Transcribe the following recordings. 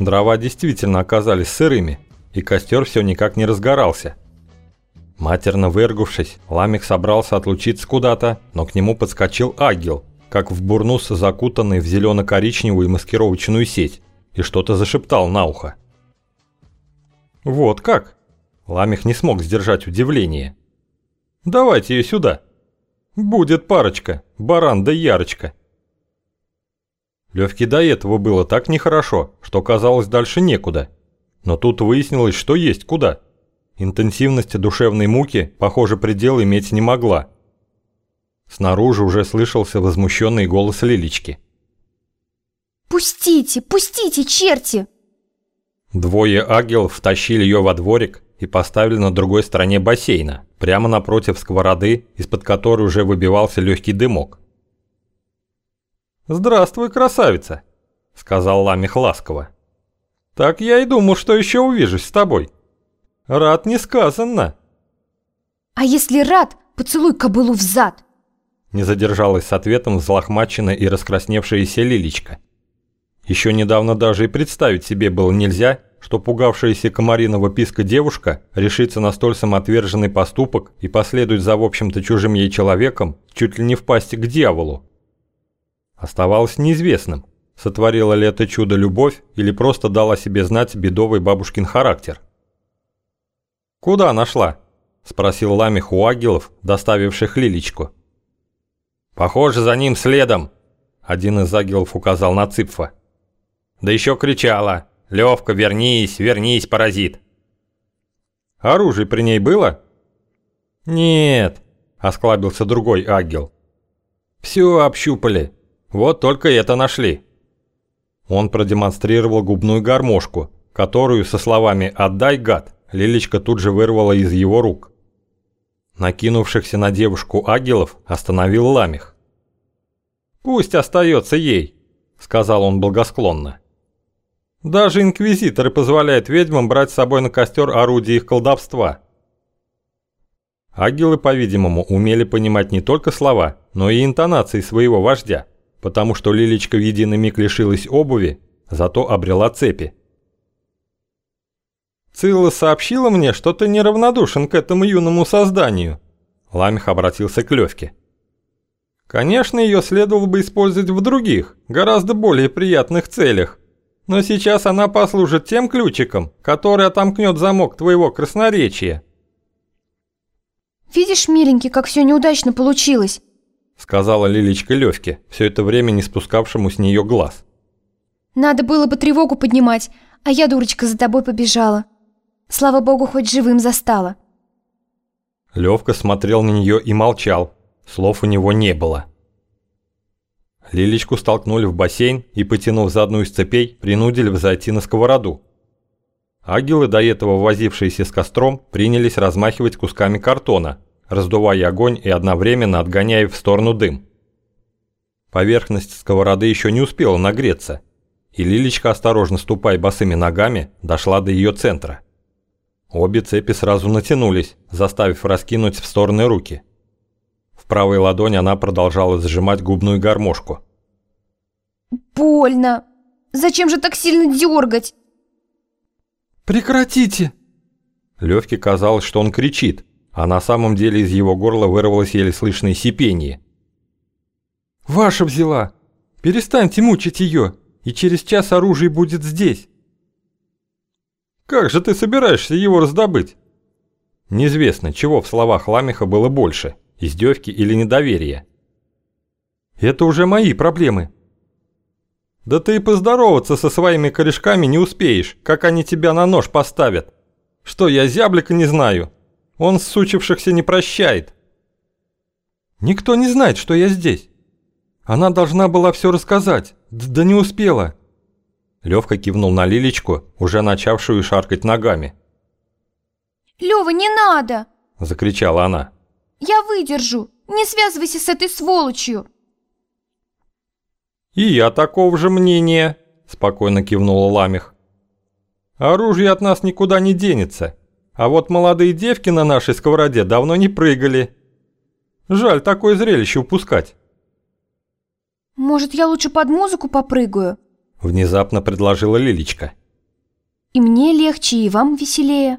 Дрова действительно оказались сырыми, и костер все никак не разгорался. Матерно выргавшись, Ламик собрался отлучиться куда-то, но к нему подскочил агил, как в бурнус закутанный в зелено-коричневую маскировочную сеть, и что-то зашептал на ухо. «Вот как?» Ламих не смог сдержать удивление. «Давайте ее сюда. Будет парочка, баран да ярочка». Левке до этого было так нехорошо, что казалось дальше некуда. Но тут выяснилось, что есть куда. Интенсивность душевной муки, похоже, предел иметь не могла. Снаружи уже слышался возмущенный голос Лилечки. «Пустите, пустите, черти!» Двое агелов втащили ее во дворик и поставили на другой стороне бассейна, прямо напротив сковороды, из-под которой уже выбивался легкий дымок. «Здравствуй, красавица!» — сказал Ламих ласково. «Так я и думал, что еще увижусь с тобой. Рад несказанно». «А если рад, поцелуй кобылу в зад!» Не задержалась с ответом взлохмаченная и раскрасневшаяся Лилечка. Еще недавно даже и представить себе было нельзя, что пугавшаяся комариного писка девушка решится на столь самоотверженный поступок и последует за в общем-то чужим ей человеком чуть ли не в пасти к дьяволу. Оставалось неизвестным, сотворила ли это чудо любовь или просто дала себе знать бедовый бабушкин характер. «Куда нашла?» – спросил Ламих у агилов, доставивших Лилечку. «Похоже, за ним следом», – один из агилов указал на Цыпфа. «Да еще кричала, Левка, вернись, вернись, паразит!» «Оружие при ней было?» «Нет», – осклабился другой агил. «Все общупали, вот только это нашли. Он продемонстрировал губную гармошку, которую со словами «отдай, гад» Лилечка тут же вырвала из его рук. Накинувшихся на девушку агелов остановил Ламих. «Пусть остается ей», — сказал он благосклонно. «Даже инквизиторы позволяют ведьмам брать с собой на костер орудие их колдовства». Агилы, по-видимому, умели понимать не только слова, но и интонации своего вождя потому что Лилечка в единый миг лишилась обуви, зато обрела цепи. «Цилла сообщила мне, что ты неравнодушен к этому юному созданию», Ламих обратился к Левке. «Конечно, ее следовало бы использовать в других, гораздо более приятных целях, но сейчас она послужит тем ключиком, который отомкнет замок твоего красноречия». «Видишь, миленький, как все неудачно получилось сказала Лилечка Левке, все это время не спускавшему с нее глаз. «Надо было бы тревогу поднимать, а я, дурочка, за тобой побежала. Слава богу, хоть живым застала». Левка смотрел на нее и молчал, слов у него не было. Лилечку столкнули в бассейн и, потянув за одну из цепей, принудили взойти на сковороду. Агилы, до этого возившиеся с костром, принялись размахивать кусками картона, раздувая огонь и одновременно отгоняя в сторону дым. Поверхность сковороды еще не успела нагреться, и Лилечка, осторожно ступая босыми ногами, дошла до ее центра. Обе цепи сразу натянулись, заставив раскинуть в стороны руки. В правой ладони она продолжала сжимать губную гармошку. «Больно! Зачем же так сильно дергать?» «Прекратите!» Левке казалось, что он кричит, а на самом деле из его горла вырвалось еле слышное сипение. «Ваша взяла! Перестаньте мучить ее, и через час оружие будет здесь!» «Как же ты собираешься его раздобыть?» Неизвестно, чего в словах Ламиха было больше – издевки или недоверия. «Это уже мои проблемы», да ты и поздороваться со своими корешками не успеешь, как они тебя на нож поставят. Что, я зяблика не знаю? Он сучившихся не прощает. Никто не знает, что я здесь. Она должна была все рассказать, да не успела. Левка кивнул на Лилечку, уже начавшую шаркать ногами. «Лёва, не надо!» – закричала она. «Я выдержу! Не связывайся с этой сволочью!» «И я такого же мнения!» – спокойно кивнула Ламих. «Оружие от нас никуда не денется. А вот молодые девки на нашей сковороде давно не прыгали. Жаль такое зрелище упускать. Может, я лучше под музыку попрыгаю? Внезапно предложила Лилечка. И мне легче, и вам веселее.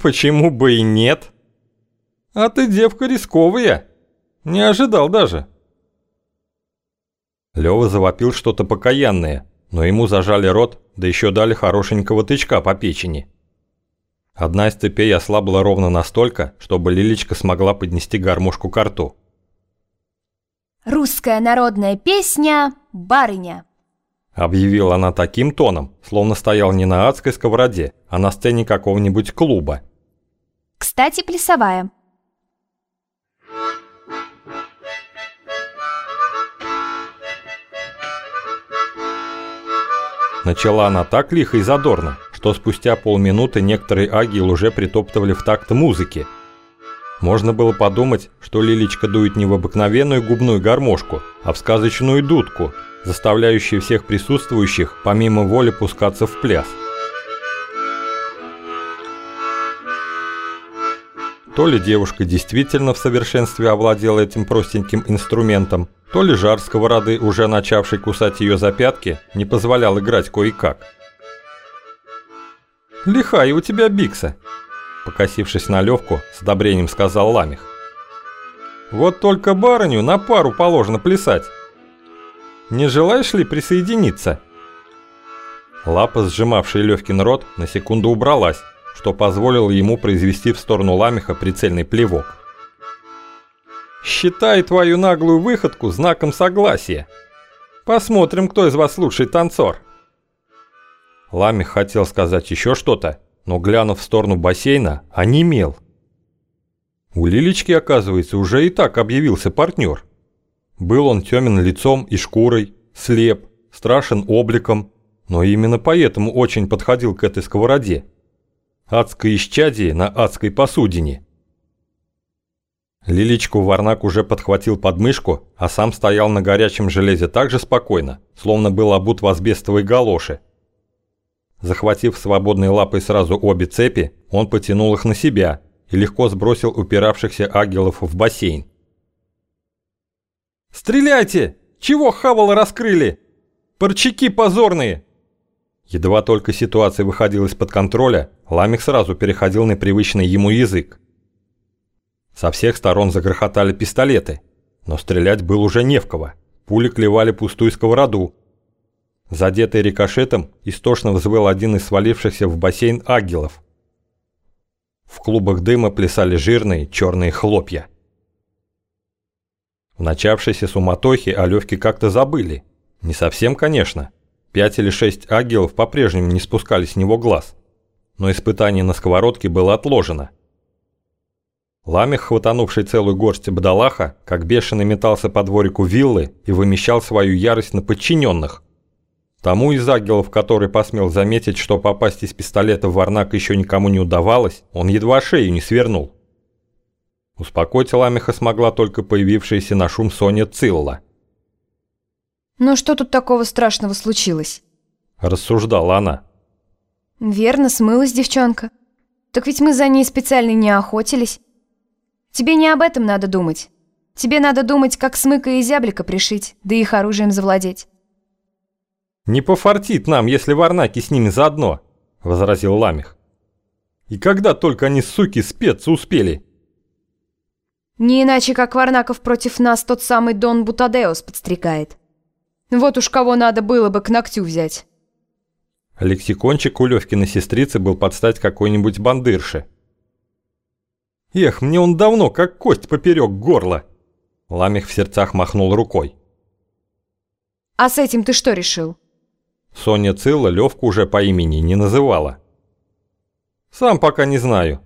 Почему бы и нет? А ты девка рисковая. Не ожидал даже. Лёва завопил что-то покаянное, но ему зажали рот, да еще дали хорошенького тычка по печени. Одна из цепей ослабла ровно настолько, чтобы Лилечка смогла поднести гармошку к рту. «Русская народная песня «Барыня». Объявила она таким тоном, словно стоял не на адской сковороде, а на сцене какого-нибудь клуба. Кстати, плясовая. Начала она так лихо и задорно, что спустя полминуты некоторые агил уже притоптывали в такт музыки. Можно было подумать, что Лилечка дует не в обыкновенную губную гармошку, а в сказочную дудку, заставляющую всех присутствующих помимо воли пускаться в пляс. То ли девушка действительно в совершенстве овладела этим простеньким инструментом, то ли жар сковороды, уже начавший кусать ее за пятки, не позволял играть кое-как. «Лихая у тебя бикса!» Покосившись на Левку, с одобрением сказал Ламих. «Вот только барыню на пару положено плясать. Не желаешь ли присоединиться?» Лапа, сжимавшая Левкин рот, на секунду убралась, что позволило ему произвести в сторону Ламиха прицельный плевок. «Считай твою наглую выходку знаком согласия. Посмотрим, кто из вас лучший танцор». Ламих хотел сказать еще что-то, но, глянув в сторону бассейна, онемел. У Лилечки, оказывается, уже и так объявился партнер. Был он темен лицом и шкурой, слеп, страшен обликом, но именно поэтому очень подходил к этой сковороде. Адское исчадие на адской посудине. Лилечку Варнак уже подхватил подмышку, а сам стоял на горячем железе так же спокойно, словно был обут в асбестовой галоши, Захватив свободной лапой сразу обе цепи, он потянул их на себя и легко сбросил упиравшихся агелов в бассейн. «Стреляйте! Чего хавала раскрыли? Парчаки позорные!» Едва только ситуация выходила из-под контроля, Ламик сразу переходил на привычный ему язык. Со всех сторон загрохотали пистолеты, но стрелять было уже не в кого. Пули клевали пустую сковороду, Задетый рикошетом, истошно взвыл один из свалившихся в бассейн агелов. В клубах дыма плясали жирные черные хлопья. В начавшейся суматохе о Левке как-то забыли. Не совсем, конечно. Пять или шесть агелов по-прежнему не спускали с него глаз. Но испытание на сковородке было отложено. Ламех, хватанувший целую горсть бадалаха, как бешеный метался по дворику виллы и вымещал свою ярость на подчиненных, Тому из агелов, который посмел заметить, что попасть из пистолета в Варнак еще никому не удавалось, он едва шею не свернул. Успокоить Ламеха смогла только появившаяся на шум Соня Цилла. «Ну что тут такого страшного случилось?» Рассуждала она. «Верно, смылась девчонка. Так ведь мы за ней специально не охотились. Тебе не об этом надо думать. Тебе надо думать, как смыка и зяблика пришить, да их оружием завладеть». «Не пофартит нам, если варнаки с ними заодно», – возразил Ламих. «И когда только они, суки, спеться успели?» «Не иначе, как Варнаков против нас тот самый Дон Бутадеус подстрекает. Вот уж кого надо было бы к ногтю взять». Лексикончик у Левкиной сестрицы был под стать какой-нибудь бандырше. «Эх, мне он давно как кость поперек горла!» Ламих в сердцах махнул рукой. «А с этим ты что решил?» Соня Цилла Левку уже по имени не называла. «Сам пока не знаю».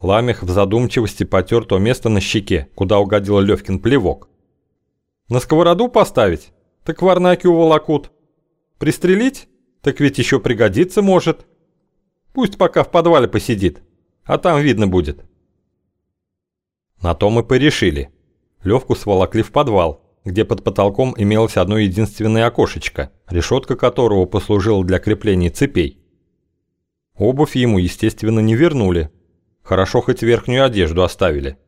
Ламех в задумчивости потер то место на щеке, куда угодил Левкин плевок. «На сковороду поставить? Так варнаки уволокут. Пристрелить? Так ведь еще пригодится может. Пусть пока в подвале посидит, а там видно будет». На то мы порешили. Левку сволокли в подвал, где под потолком имелось одно единственное окошечко, решетка которого послужила для крепления цепей. Обувь ему, естественно, не вернули. Хорошо хоть верхнюю одежду оставили.